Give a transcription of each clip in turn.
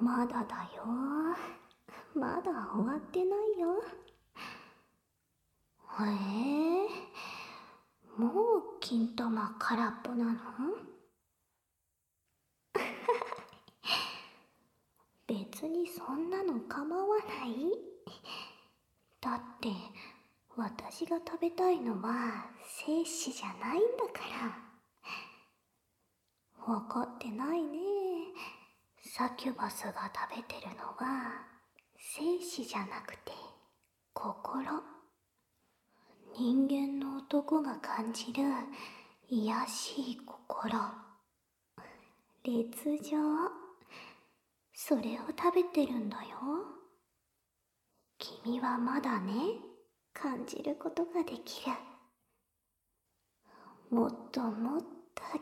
まだだよ。まだ終わってないよ。へえ。もう金玉空っぽなの？別にそんなの構わない。だって私が食べたいのは精子じゃないんだから。分かってないね。サキュバスが食べてるのは精子じゃなくて心。人間の男が感じる癒しい心。烈情それを食べてるんだよ。君はまだね感じることができる。もっともっと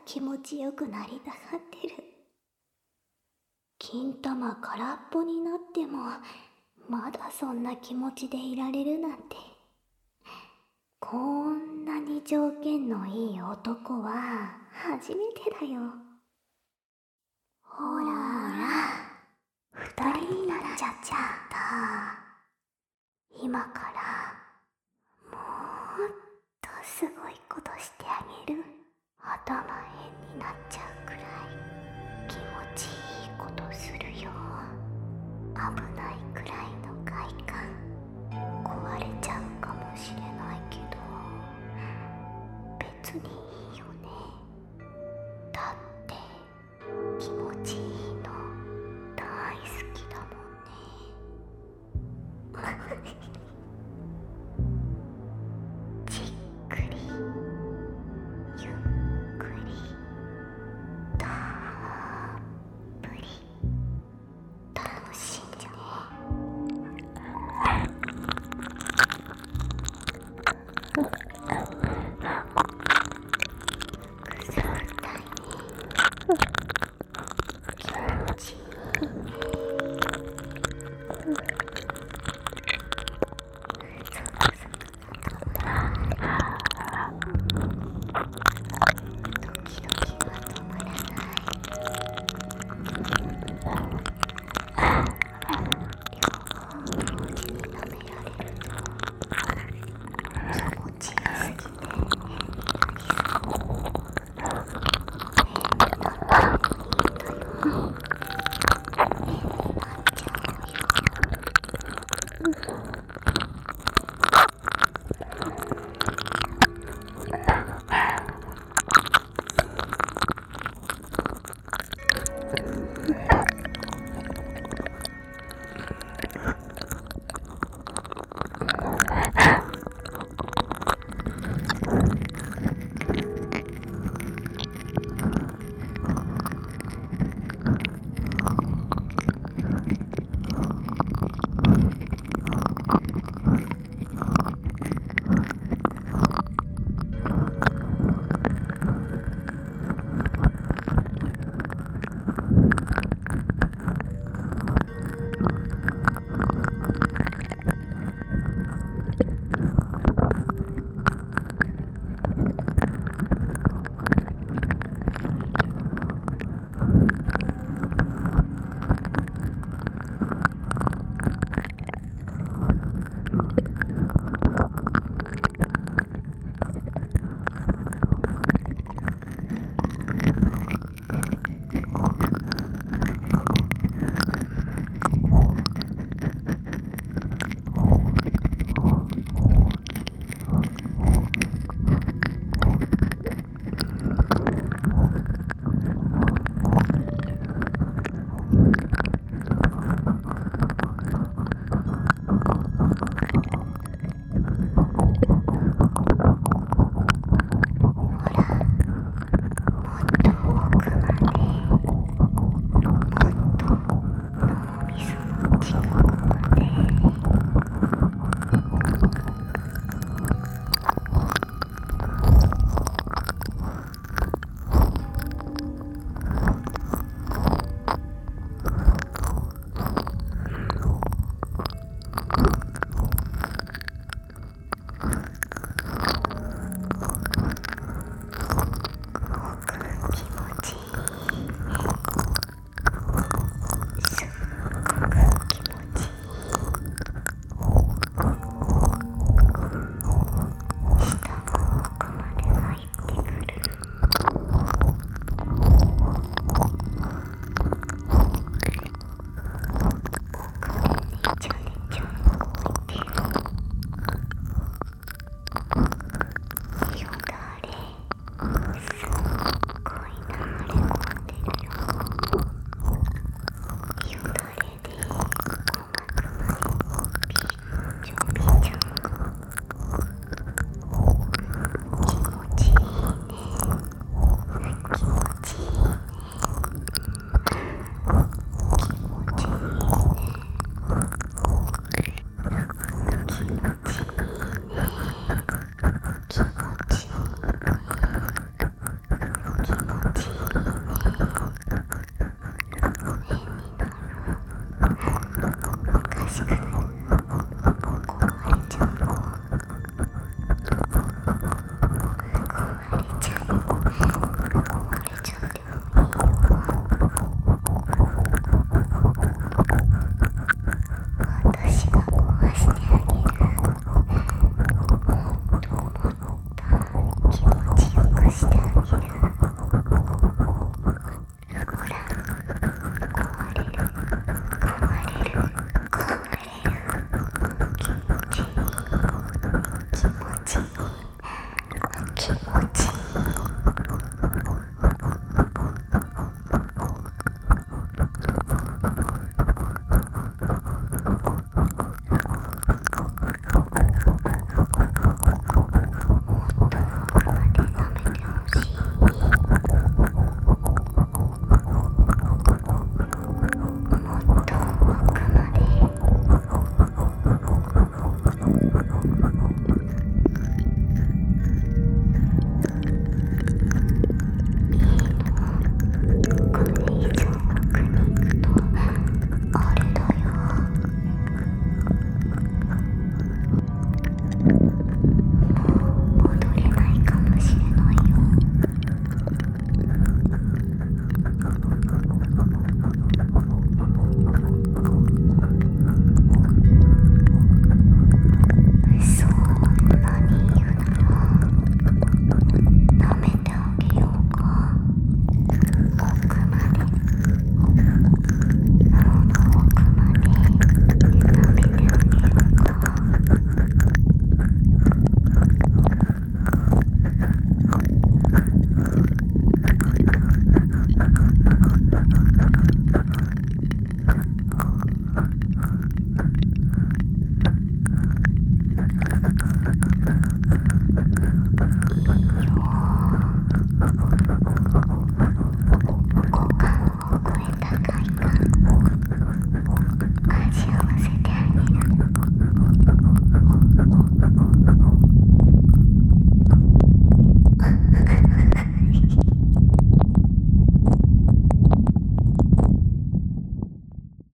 気持ちよくなりたがってる。金玉空っぽになってもまだそんな気持ちでいられるなんて。こんなに条件のいい男は初めてだよ。ほらほら二人になっちゃっちゃった。今からもっとすごいことしてあげる。頭するよ。危ないくらいの快感。